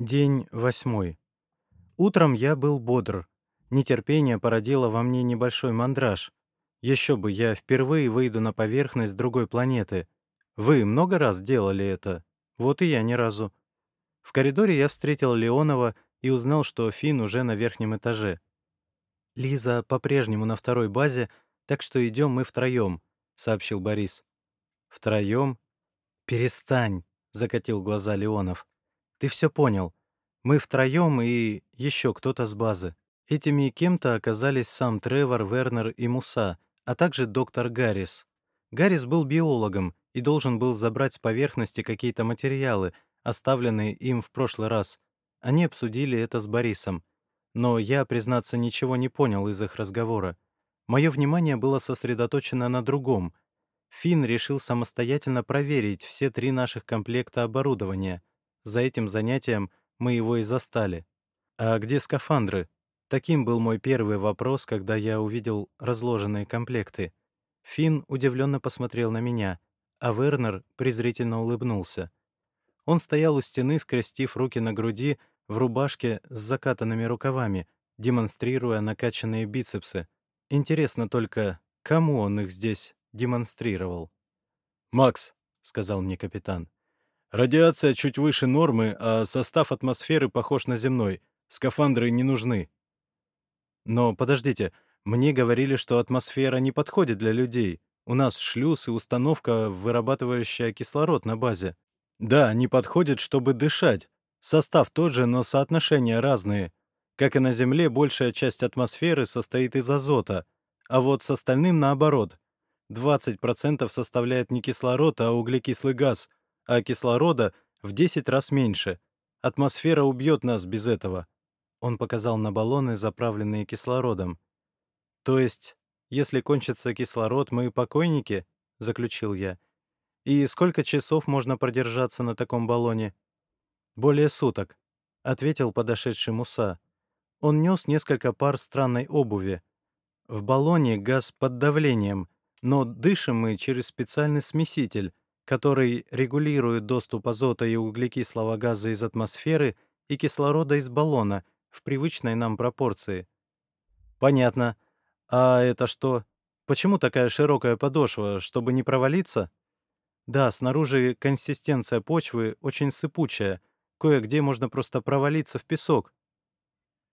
День восьмой. Утром я был бодр. Нетерпение породило во мне небольшой мандраж. Еще бы, я впервые выйду на поверхность другой планеты. Вы много раз делали это? Вот и я ни разу. В коридоре я встретил Леонова и узнал, что Финн уже на верхнем этаже. «Лиза по-прежнему на второй базе, так что идем мы втроем», — сообщил Борис. «Втроем?» «Перестань», — закатил глаза Леонов. Ты все понял. Мы втроем и еще кто-то с базы. Этими кем-то оказались сам Тревор, Вернер и Муса, а также доктор Гаррис. Гаррис был биологом и должен был забрать с поверхности какие-то материалы, оставленные им в прошлый раз. Они обсудили это с Борисом. Но я, признаться, ничего не понял из их разговора. Мое внимание было сосредоточено на другом. Финн решил самостоятельно проверить все три наших комплекта оборудования — за этим занятием мы его и застали. «А где скафандры?» Таким был мой первый вопрос, когда я увидел разложенные комплекты. Финн удивленно посмотрел на меня, а Вернер презрительно улыбнулся. Он стоял у стены, скрестив руки на груди, в рубашке с закатанными рукавами, демонстрируя накачанные бицепсы. Интересно только, кому он их здесь демонстрировал? «Макс», — сказал мне капитан, Радиация чуть выше нормы, а состав атмосферы похож на земной. Скафандры не нужны. Но подождите, мне говорили, что атмосфера не подходит для людей. У нас шлюз и установка, вырабатывающая кислород на базе. Да, не подходит, чтобы дышать. Состав тот же, но соотношения разные. Как и на Земле, большая часть атмосферы состоит из азота, а вот с остальным наоборот. 20% составляет не кислород, а углекислый газ — а кислорода в 10 раз меньше. Атмосфера убьет нас без этого. Он показал на баллоны, заправленные кислородом. То есть, если кончится кислород, мы покойники? Заключил я. И сколько часов можно продержаться на таком баллоне? Более суток, ответил подошедший Муса. Он нес несколько пар странной обуви. В баллоне газ под давлением, но дышим мы через специальный смеситель, который регулирует доступ азота и углекислого газа из атмосферы и кислорода из баллона в привычной нам пропорции. Понятно. А это что? Почему такая широкая подошва, чтобы не провалиться? Да, снаружи консистенция почвы очень сыпучая, кое-где можно просто провалиться в песок.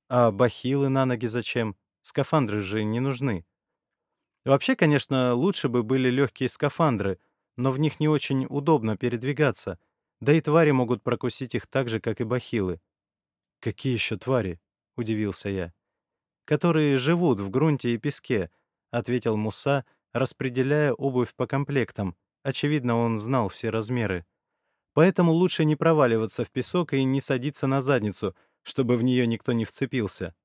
А бахилы на ноги зачем? Скафандры же не нужны. Вообще, конечно, лучше бы были легкие скафандры — но в них не очень удобно передвигаться, да и твари могут прокусить их так же, как и бахилы. «Какие еще твари?» — удивился я. «Которые живут в грунте и песке», — ответил Муса, распределяя обувь по комплектам. Очевидно, он знал все размеры. Поэтому лучше не проваливаться в песок и не садиться на задницу, чтобы в нее никто не вцепился.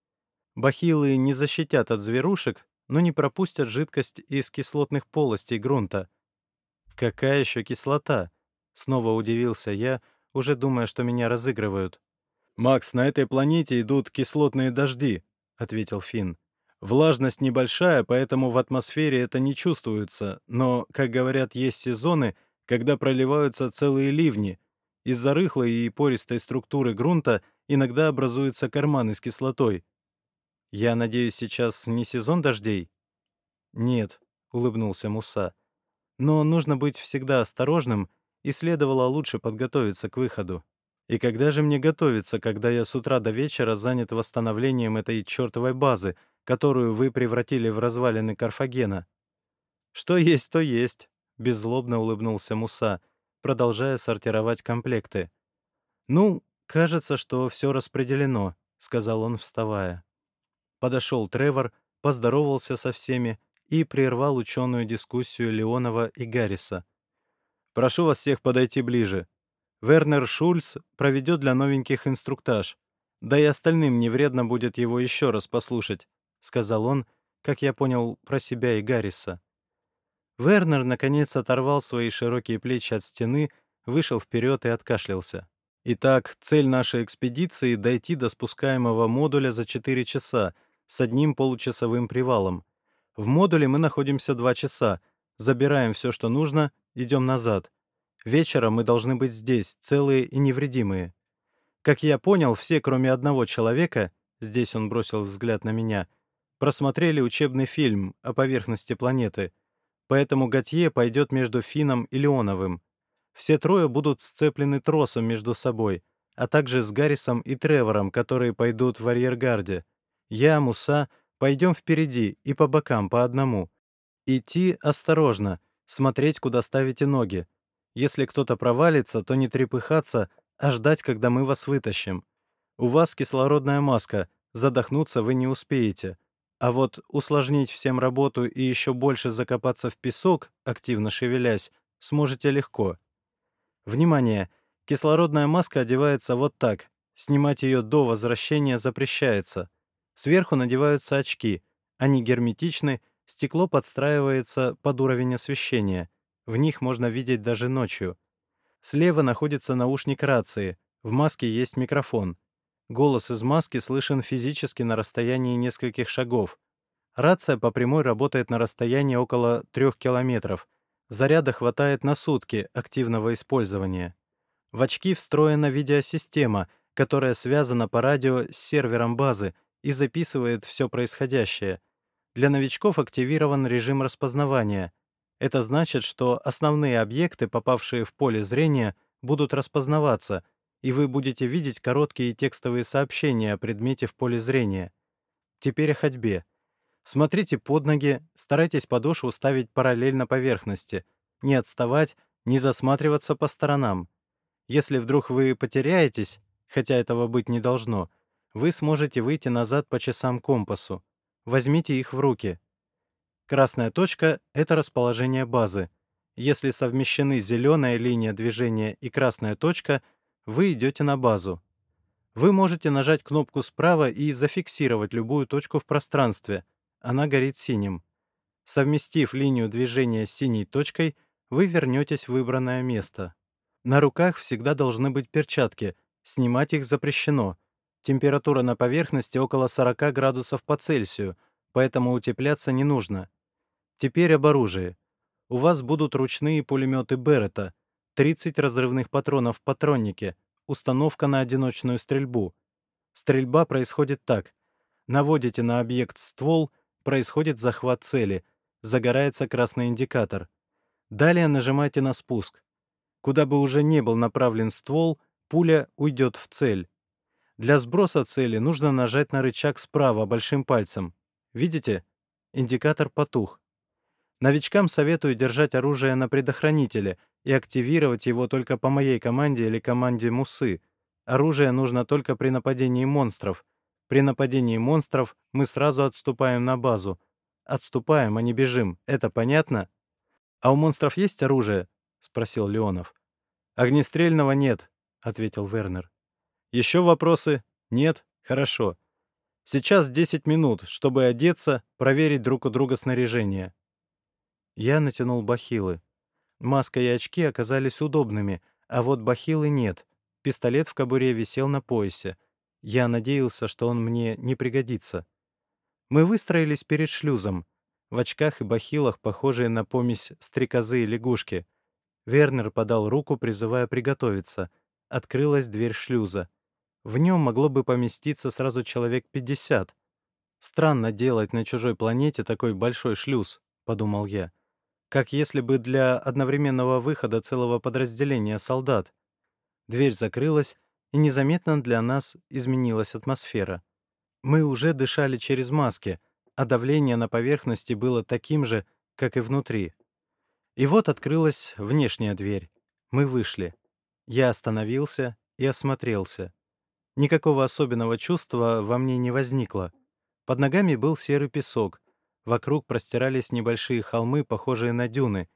Бахилы не защитят от зверушек, но не пропустят жидкость из кислотных полостей грунта — «Какая еще кислота?» — снова удивился я, уже думая, что меня разыгрывают. «Макс, на этой планете идут кислотные дожди», — ответил Финн. «Влажность небольшая, поэтому в атмосфере это не чувствуется, но, как говорят, есть сезоны, когда проливаются целые ливни. Из-за рыхлой и пористой структуры грунта иногда образуются карманы с кислотой. Я надеюсь, сейчас не сезон дождей?» «Нет», — улыбнулся Муса. Но нужно быть всегда осторожным, и следовало лучше подготовиться к выходу. И когда же мне готовиться, когда я с утра до вечера занят восстановлением этой чертовой базы, которую вы превратили в развалины Карфагена? Что есть, то есть, — беззлобно улыбнулся Муса, продолжая сортировать комплекты. «Ну, кажется, что все распределено», — сказал он, вставая. Подошел Тревор, поздоровался со всеми и прервал ученую дискуссию Леонова и Гарриса. «Прошу вас всех подойти ближе. Вернер Шульц проведет для новеньких инструктаж. Да и остальным не вредно будет его еще раз послушать», — сказал он, как я понял, про себя и Гарриса. Вернер, наконец, оторвал свои широкие плечи от стены, вышел вперед и откашлялся. Итак, цель нашей экспедиции — дойти до спускаемого модуля за 4 часа с одним получасовым привалом. В модуле мы находимся два часа, забираем все, что нужно, идем назад. Вечером мы должны быть здесь, целые и невредимые. Как я понял, все, кроме одного человека, здесь он бросил взгляд на меня, просмотрели учебный фильм о поверхности планеты, поэтому Готье пойдет между Фином и Леоновым. Все трое будут сцеплены тросом между собой, а также с Гаррисом и Тревором, которые пойдут в арьергарде. Я, Муса, пойдем впереди и по бокам по одному. Идти осторожно, смотреть, куда ставите ноги. Если кто-то провалится, то не трепыхаться, а ждать, когда мы вас вытащим. У вас кислородная маска, задохнуться вы не успеете. А вот усложнить всем работу и еще больше закопаться в песок, активно шевелясь, сможете легко. Внимание! Кислородная маска одевается вот так. Снимать ее до возвращения запрещается. Сверху надеваются очки. Они герметичны, стекло подстраивается под уровень освещения. В них можно видеть даже ночью. Слева находится наушник рации. В маске есть микрофон. Голос из маски слышен физически на расстоянии нескольких шагов. Рация по прямой работает на расстоянии около 3 километров. Заряда хватает на сутки активного использования. В очки встроена видеосистема, которая связана по радио с сервером базы и записывает все происходящее. Для новичков активирован режим распознавания. Это значит, что основные объекты, попавшие в поле зрения, будут распознаваться — и вы будете видеть короткие текстовые сообщения о предмете в поле зрения. Теперь о ходьбе. Смотрите под ноги, старайтесь подошву ставить параллельно поверхности, не отставать, не засматриваться по сторонам. Если вдруг вы потеряетесь, хотя этого быть не должно, вы сможете выйти назад по часам компасу. Возьмите их в руки. Красная точка — это расположение базы. Если совмещены зеленая линия движения и красная точка — вы идете на базу. Вы можете нажать кнопку справа и зафиксировать любую точку в пространстве. Она горит синим. Совместив линию движения с синей точкой, вы вернетесь в выбранное место. На руках всегда должны быть перчатки, снимать их запрещено. Температура на поверхности около 40 градусов по Цельсию, поэтому утепляться не нужно. Теперь об оружии. У вас будут ручные пулеметы Берета, 30 разрывных патронов в патроннике, установка на одиночную стрельбу. Стрельба происходит так. Наводите на объект ствол, происходит захват цели, загорается красный индикатор. Далее нажимайте на спуск. Куда бы уже не был направлен ствол, пуля уйдет в цель. Для сброса цели нужно нажать на рычаг справа большим пальцем. Видите? Индикатор потух. Новичкам советую держать оружие на предохранителе — и активировать его только по моей команде или команде Мусы. Оружие нужно только при нападении монстров. При нападении монстров мы сразу отступаем на базу. Отступаем, а не бежим. Это понятно? «А у монстров есть оружие?» — спросил Леонов. «Огнестрельного нет», — ответил Вернер. «Еще вопросы? Нет? Хорошо. Сейчас 10 минут, чтобы одеться, проверить друг у друга снаряжение». Я натянул бахилы. Маска и очки оказались удобными, а вот бахилы нет. Пистолет в кобуре висел на поясе. Я надеялся, что он мне не пригодится. Мы выстроились перед шлюзом. В очках и бахилах, похожие на помесь стрекозы и лягушки. Вернер подал руку, призывая приготовиться. Открылась дверь шлюза. В нем могло бы поместиться сразу человек 50. «Странно делать на чужой планете такой большой шлюз», — подумал я как если бы для одновременного выхода целого подразделения солдат. Дверь закрылась, и незаметно для нас изменилась атмосфера. Мы уже дышали через маски, а давление на поверхности было таким же, как и внутри. И вот открылась внешняя дверь. Мы вышли. Я остановился и осмотрелся. Никакого особенного чувства во мне не возникло. Под ногами был серый песок, Вокруг простирались небольшие холмы, похожие на дюны.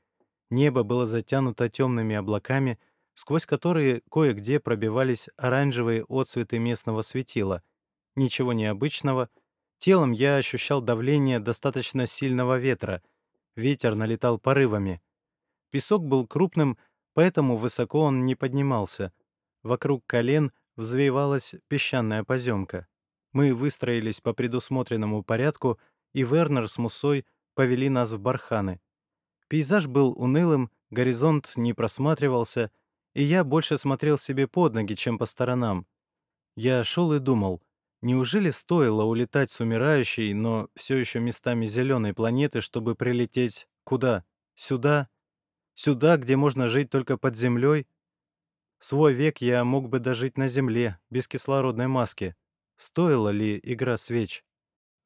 Небо было затянуто темными облаками, сквозь которые кое-где пробивались оранжевые отцветы местного светила. Ничего необычного. Телом я ощущал давление достаточно сильного ветра. Ветер налетал порывами. Песок был крупным, поэтому высоко он не поднимался. Вокруг колен взвивалась песчаная поземка. Мы выстроились по предусмотренному порядку — и Вернер с Мусой повели нас в барханы. Пейзаж был унылым, горизонт не просматривался, и я больше смотрел себе под ноги, чем по сторонам. Я шел и думал, неужели стоило улетать с умирающей, но все еще местами зеленой планеты, чтобы прилететь куда? Сюда? Сюда, где можно жить только под землей? Свой век я мог бы дожить на земле, без кислородной маски. Стоила ли игра свеч?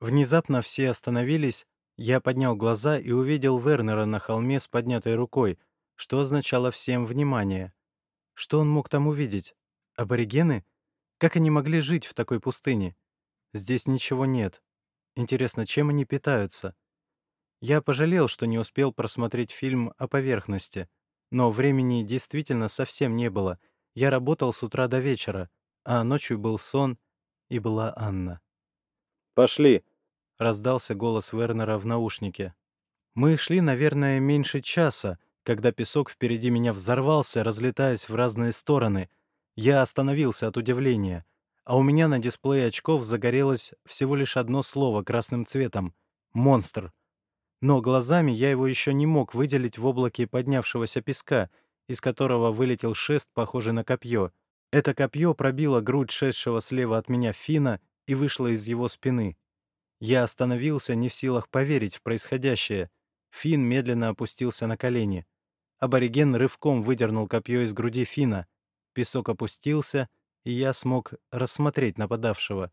Внезапно все остановились, я поднял глаза и увидел Вернера на холме с поднятой рукой, что означало всем внимание. Что он мог там увидеть? Аборигены? Как они могли жить в такой пустыне? Здесь ничего нет. Интересно, чем они питаются? Я пожалел, что не успел просмотреть фильм о поверхности. Но времени действительно совсем не было. Я работал с утра до вечера, а ночью был сон, и была Анна. «Пошли!» — раздался голос Вернера в наушнике. Мы шли, наверное, меньше часа, когда песок впереди меня взорвался, разлетаясь в разные стороны. Я остановился от удивления, а у меня на дисплее очков загорелось всего лишь одно слово красным цветом — «монстр». Но глазами я его еще не мог выделить в облаке поднявшегося песка, из которого вылетел шест, похожий на копье. Это копье пробило грудь шедшего слева от меня Фина и вышло из его спины. Я остановился, не в силах поверить в происходящее. Фин медленно опустился на колени. Абориген рывком выдернул копье из груди Фина. Песок опустился, и я смог рассмотреть нападавшего.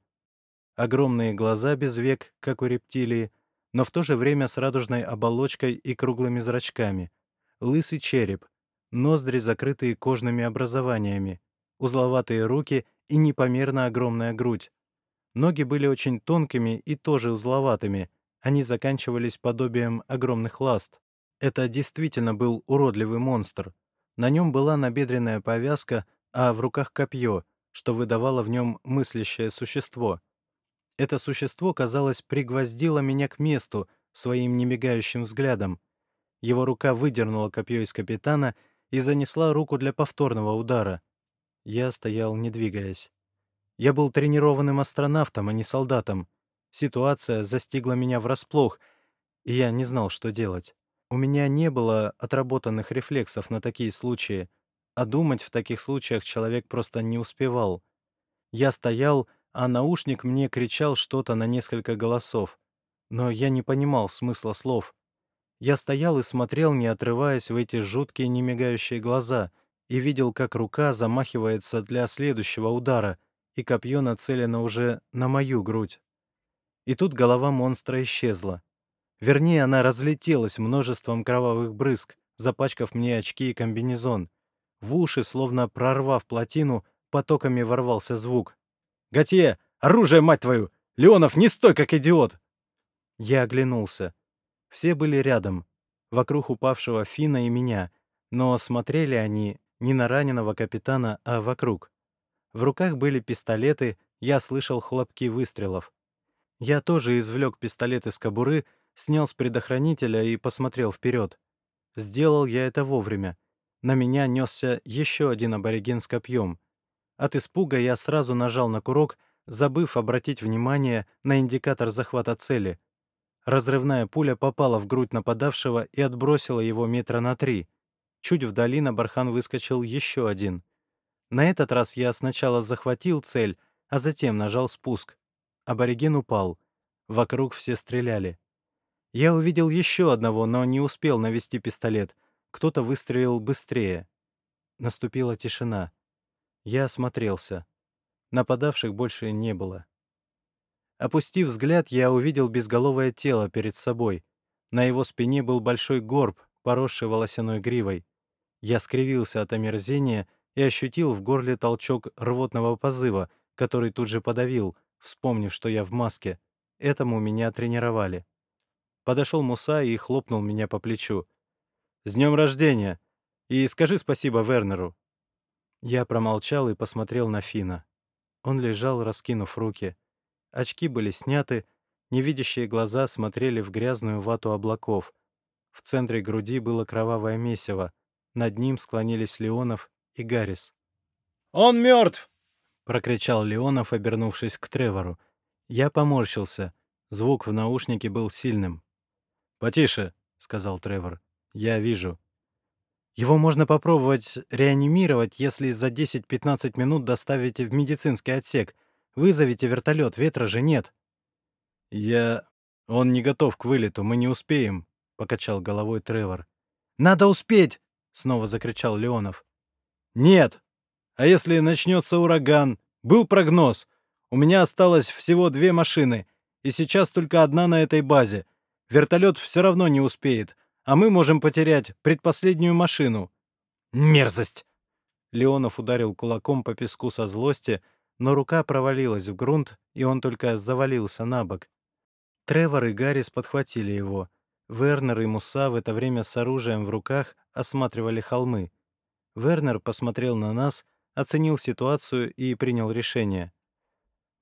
Огромные глаза без век, как у рептилии, но в то же время с радужной оболочкой и круглыми зрачками. Лысый череп, ноздри, закрытые кожными образованиями, узловатые руки и непомерно огромная грудь. Ноги были очень тонкими и тоже узловатыми, они заканчивались подобием огромных ласт. Это действительно был уродливый монстр. На нем была набедренная повязка, а в руках копье, что выдавало в нем мыслящее существо — это существо, казалось, пригвоздило меня к месту своим немигающим взглядом. Его рука выдернула копье из капитана и занесла руку для повторного удара. Я стоял, не двигаясь. Я был тренированным астронавтом, а не солдатом. Ситуация застигла меня врасплох, и я не знал, что делать. У меня не было отработанных рефлексов на такие случаи, а думать в таких случаях человек просто не успевал. Я стоял, а наушник мне кричал что-то на несколько голосов. Но я не понимал смысла слов. Я стоял и смотрел, не отрываясь в эти жуткие немигающие глаза, и видел, как рука замахивается для следующего удара, и копье нацелено уже на мою грудь. И тут голова монстра исчезла. Вернее, она разлетелась множеством кровавых брызг, запачкав мне очки и комбинезон. В уши, словно прорвав плотину, потоками ворвался звук. Готье! Оружие, мать твою! Леонов, не стой, как идиот!» Я оглянулся. Все были рядом, вокруг упавшего Фина и меня, но смотрели они не на раненого капитана, а вокруг. В руках были пистолеты, я слышал хлопки выстрелов. Я тоже извлек пистолет из кобуры, снял с предохранителя и посмотрел вперед. Сделал я это вовремя. На меня несся еще один абориген с копьем. От испуга я сразу нажал на курок, забыв обратить внимание на индикатор захвата цели. Разрывная пуля попала в грудь нападавшего и отбросила его метра на три. Чуть вдали на бархан выскочил еще один. На этот раз я сначала захватил цель, а затем нажал спуск. Абориген упал. Вокруг все стреляли. Я увидел еще одного, но не успел навести пистолет. Кто-то выстрелил быстрее. Наступила тишина. Я осмотрелся. Нападавших больше не было. Опустив взгляд, я увидел безголовое тело перед собой. На его спине был большой горб, поросший волосяной гривой. Я скривился от омерзения и ощутил в горле толчок рвотного позыва, который тут же подавил, вспомнив, что я в маске. Этому меня тренировали. Подошел Муса и хлопнул меня по плечу. «С днем рождения! И скажи спасибо Вернеру!» Я промолчал и посмотрел на Фина. Он лежал, раскинув руки. Очки были сняты, невидящие глаза смотрели в грязную вату облаков. В центре груди было кровавое месиво. Над ним склонились Леонов и Гаррис. «Он мертв!» — прокричал Леонов, обернувшись к Тревору. Я поморщился. Звук в наушнике был сильным. «Потише», — сказал Тревор. «Я вижу». Его можно попробовать реанимировать, если за 10-15 минут доставите в медицинский отсек. Вызовите вертолет, ветра же нет». «Я... Он не готов к вылету, мы не успеем», — покачал головой Тревор. «Надо успеть!» — снова закричал Леонов. «Нет! А если начнется ураган? Был прогноз. У меня осталось всего две машины, и сейчас только одна на этой базе. Вертолет все равно не успеет, а мы можем потерять предпоследнюю машину». «Мерзость!» Леонов ударил кулаком по песку со злости, но рука провалилась в грунт, и он только завалился на бок. Тревор и Гаррис подхватили его. Вернер и Муса в это время с оружием в руках осматривали холмы. Вернер посмотрел на нас, оценил ситуацию и принял решение.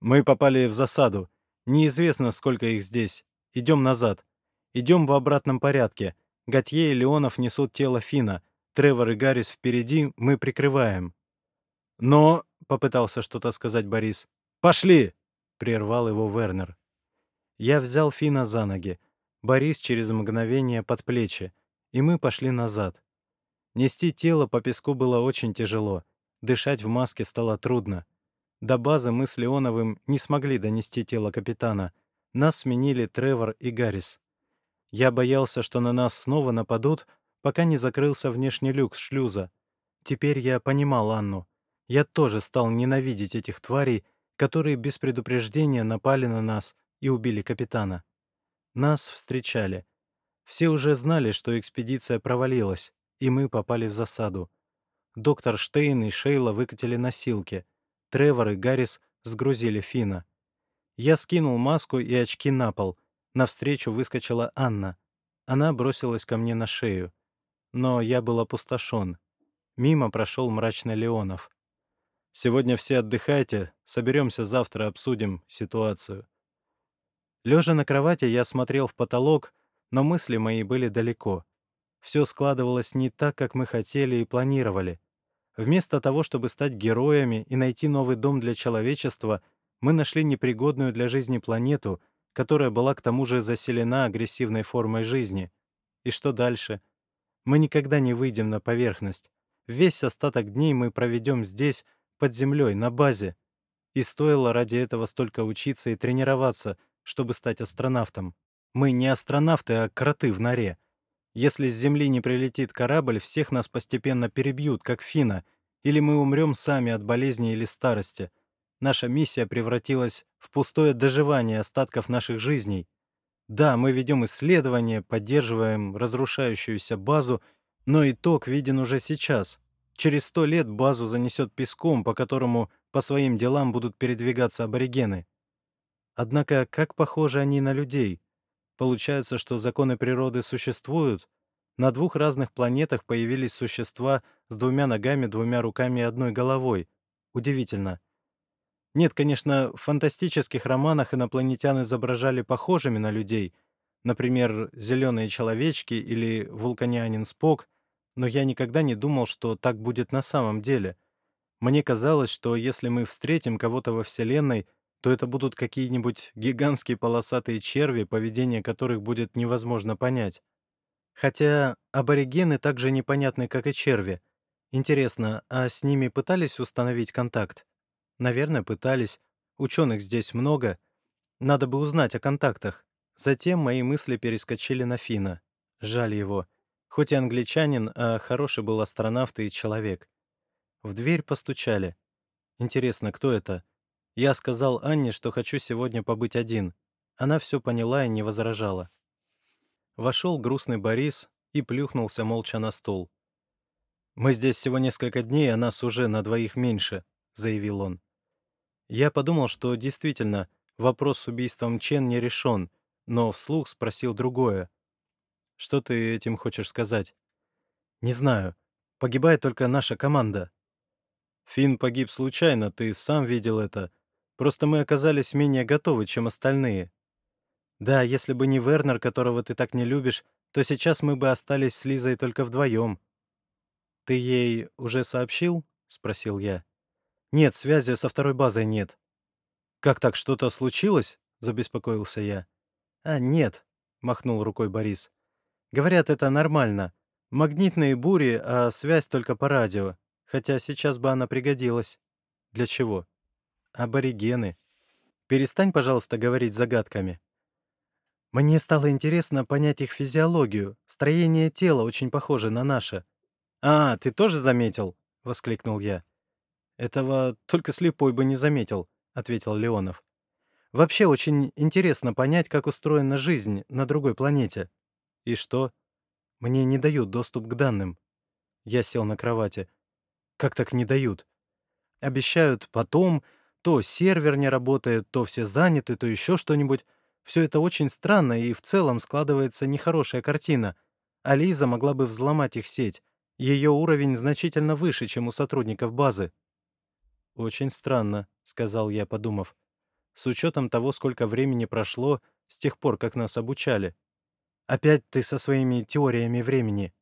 «Мы попали в засаду. Неизвестно, сколько их здесь. Идем назад. Идем в обратном порядке. Готье и Леонов несут тело Фина. Тревор и Гаррис впереди, мы прикрываем». «Но...» — попытался что-то сказать Борис. «Пошли!» — прервал его Вернер. Я взял Фина за ноги. Борис через мгновение под плечи, и мы пошли назад. Нести тело по песку было очень тяжело. Дышать в маске стало трудно. До базы мы с Леоновым не смогли донести тело капитана. Нас сменили Тревор и Гаррис. Я боялся, что на нас снова нападут, пока не закрылся внешний люк шлюза. Теперь я понимал Анну. Я тоже стал ненавидеть этих тварей, которые без предупреждения напали на нас и убили капитана. Нас встречали. Все уже знали, что экспедиция провалилась, и мы попали в засаду. Доктор Штейн и Шейла выкатили носилки. Тревор и Гаррис сгрузили Фина. Я скинул маску и очки на пол. Навстречу выскочила Анна. Она бросилась ко мне на шею. Но я был опустошен. Мимо прошел мрачный Леонов. «Сегодня все отдыхайте, соберемся завтра, обсудим ситуацию». Лежа на кровати, я смотрел в потолок, но мысли мои были далеко. Все складывалось не так, как мы хотели и планировали. Вместо того, чтобы стать героями и найти новый дом для человечества, мы нашли непригодную для жизни планету, которая была к тому же заселена агрессивной формой жизни. И что дальше? Мы никогда не выйдем на поверхность. Весь остаток дней мы проведем здесь, под землей, на базе. И стоило ради этого столько учиться и тренироваться — чтобы стать астронавтом. Мы не астронавты, а кроты в норе. Если с Земли не прилетит корабль, всех нас постепенно перебьют, как Фина, или мы умрем сами от болезни или старости. Наша миссия превратилась в пустое доживание остатков наших жизней. Да, мы ведем исследования, поддерживаем разрушающуюся базу, но итог виден уже сейчас. Через сто лет базу занесет песком, по которому по своим делам будут передвигаться аборигены. Однако, как похожи они на людей? Получается, что законы природы существуют? На двух разных планетах появились существа с двумя ногами, двумя руками и одной головой. Удивительно. Нет, конечно, в фантастических романах инопланетян изображали похожими на людей, например, «Зеленые человечки» или «Вулканянин Спок», но я никогда не думал, что так будет на самом деле. Мне казалось, что если мы встретим кого-то во Вселенной, то это будут какие-нибудь гигантские полосатые черви, поведение которых будет невозможно понять. Хотя аборигены так же непонятны, как и черви. Интересно, а с ними пытались установить контакт? Наверное, пытались. Ученых здесь много. Надо бы узнать о контактах. Затем мои мысли перескочили на Фина. Жаль его. Хоть и англичанин, а хороший был астронавт и человек. В дверь постучали. Интересно, кто это? Я сказал Анне, что хочу сегодня побыть один. Она все поняла и не возражала. Вошел грустный Борис и плюхнулся молча на стол. «Мы здесь всего несколько дней, а нас уже на двоих меньше», — заявил он. Я подумал, что действительно вопрос с убийством Чен не решен, но вслух спросил другое. «Что ты этим хочешь сказать?» «Не знаю. Погибает только наша команда». «Финн погиб случайно, ты сам видел это. Просто мы оказались менее готовы, чем остальные. Да, если бы не Вернер, которого ты так не любишь, то сейчас мы бы остались с Лизой только вдвоем. Ты ей уже сообщил? спросил я. Нет, связи со второй базой нет. Как так, что-то случилось? забеспокоился я. А, нет, махнул рукой Борис. Говорят, это нормально. Магнитные бури, а связь только по радио. Хотя сейчас бы она пригодилась. Для чего? Аборигены. Перестань, пожалуйста, говорить загадками. Мне стало интересно понять их физиологию. Строение тела очень похоже на наше. «А, ты тоже заметил?» — воскликнул я. «Этого только слепой бы не заметил», — ответил Леонов. «Вообще очень интересно понять, как устроена жизнь на другой планете. И что? Мне не дают доступ к данным». Я сел на кровати. «Как так не дают?» «Обещают потом, то сервер не работает, то все заняты, то еще что-нибудь. Все это очень странно, и в целом складывается нехорошая картина. А могла бы взломать их сеть. Ее уровень значительно выше, чем у сотрудников базы. «Очень странно», — сказал я, подумав. «С учетом того, сколько времени прошло с тех пор, как нас обучали. Опять ты со своими теориями времени.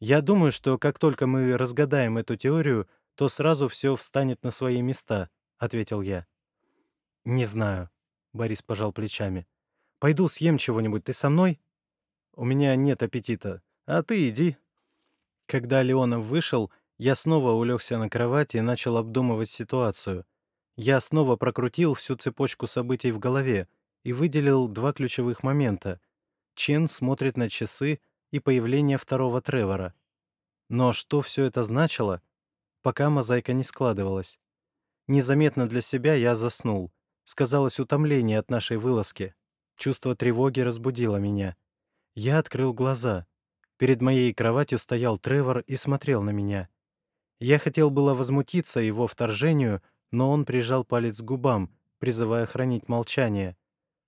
Я думаю, что как только мы разгадаем эту теорию, то сразу все встанет на свои места», — ответил я. «Не знаю», Борис пожал плечами. «Пойду съем чего-нибудь. Ты со мной?» «У меня нет аппетита. А ты иди». Когда Леонов вышел, я снова улегся на кровати и начал обдумывать ситуацию. Я снова прокрутил всю цепочку событий в голове и выделил два ключевых момента. Чен смотрит на часы и появление второго Тревора. Но что все это значило? Пока мозаика не складывалась. Незаметно для себя я заснул — Сказалось утомление от нашей вылазки. Чувство тревоги разбудило меня. Я открыл глаза. Перед моей кроватью стоял Тревор и смотрел на меня. Я хотел было возмутиться его вторжению, но он прижал палец к губам, призывая хранить молчание.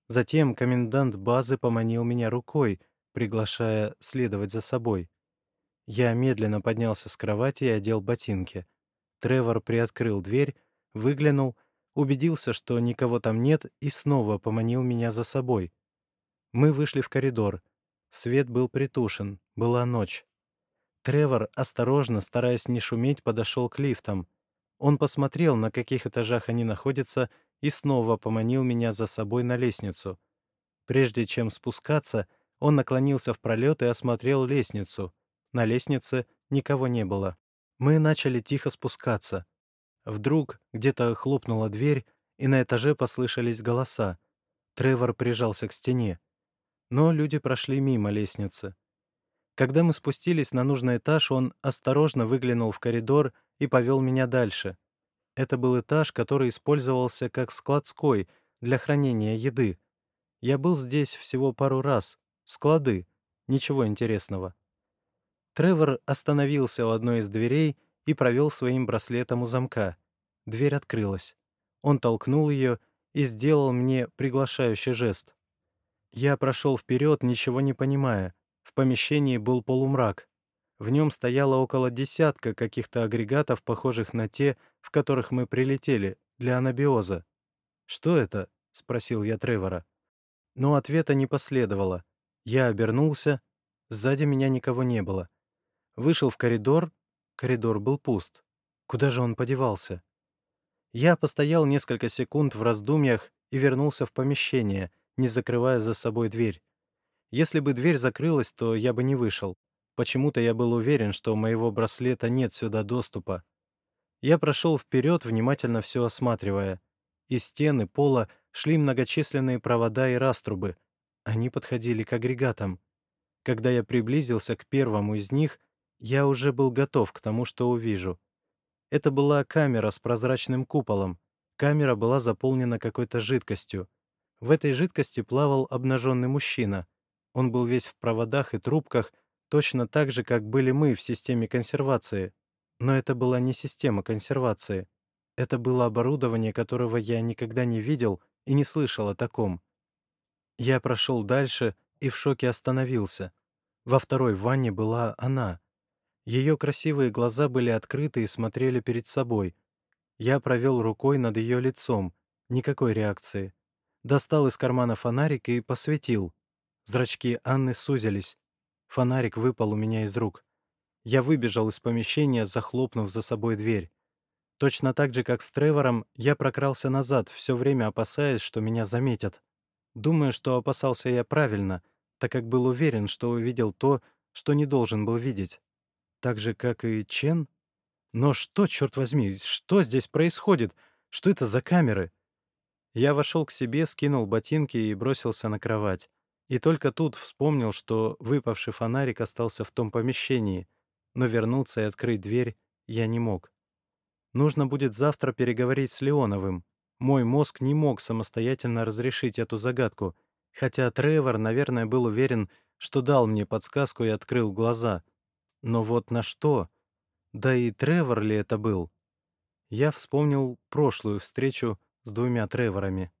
Затем комендант базы поманил меня рукой, приглашая следовать за собой. Я медленно поднялся с кровати и одел ботинки. Тревор приоткрыл дверь, выглянул — убедился, что никого там нет, и снова поманил меня за собой. Мы вышли в коридор. Свет был притушен, была ночь. Тревор, осторожно, стараясь не шуметь, подошел к лифтам. Он посмотрел, на каких этажах они находятся, и снова поманил меня за собой на лестницу. Прежде чем спускаться, он наклонился в пролет и осмотрел лестницу. На лестнице никого не было. Мы начали тихо спускаться. Вдруг где-то хлопнула дверь, и на этаже послышались голоса. Тревор прижался к стене. Но люди прошли мимо лестницы. Когда мы спустились на нужный этаж, он осторожно выглянул в коридор и повел меня дальше. Это был этаж, который использовался как складской для хранения еды. Я был здесь всего пару раз. Склады. Ничего интересного. Тревор остановился у одной из дверей и провел своим браслетом у замка. Дверь открылась. Он толкнул ее и сделал мне приглашающий жест. Я прошел вперед, ничего не понимая. В помещении был полумрак. В нем стояло около десятка каких-то агрегатов, похожих на те, в которых мы прилетели, для анабиоза. «Что это?» — спросил я Тревора. Но ответа не последовало. Я обернулся. Сзади меня никого не было. Вышел в коридор, Коридор был пуст. Куда же он подевался? Я постоял несколько секунд в раздумьях и вернулся в помещение, не закрывая за собой дверь. Если бы дверь закрылась, то я бы не вышел. Почему-то я был уверен, что у моего браслета нет сюда доступа. Я прошел вперед, внимательно все осматривая. Из стены, пола шли многочисленные провода и раструбы. Они подходили к агрегатам. Когда я приблизился к первому из них, я уже был готов к тому, что увижу. Это была камера с прозрачным куполом. Камера была заполнена какой-то жидкостью. В этой жидкости плавал обнаженный мужчина. Он был весь в проводах и трубках, точно так же, как были мы в системе консервации. Но это была не система консервации. Это было оборудование, которого я никогда не видел и не слышал о таком. Я прошел дальше и в шоке остановился. Во второй ванне была она — ее красивые глаза были открыты и смотрели перед собой. Я провел рукой над ее лицом. Никакой реакции. Достал из кармана фонарик и посветил. Зрачки Анны сузились. Фонарик выпал у меня из рук. Я выбежал из помещения, захлопнув за собой дверь. Точно так же, как с Тревором, я прокрался назад, все время опасаясь, что меня заметят. Думаю, что опасался я правильно, так как был уверен, что увидел то, что не должен был видеть. Так же, как и Чен? Но что, черт возьми, что здесь происходит? Что это за камеры? Я вошел к себе, скинул ботинки и бросился на кровать. И только тут вспомнил, что выпавший фонарик остался в том помещении, но вернуться и открыть дверь я не мог. Нужно будет завтра переговорить с Леоновым. Мой мозг не мог самостоятельно разрешить эту загадку, хотя Тревор, наверное, был уверен, что дал мне подсказку и открыл глаза. Но вот на что? Да и Тревор ли это был? Я вспомнил прошлую встречу с двумя Треворами.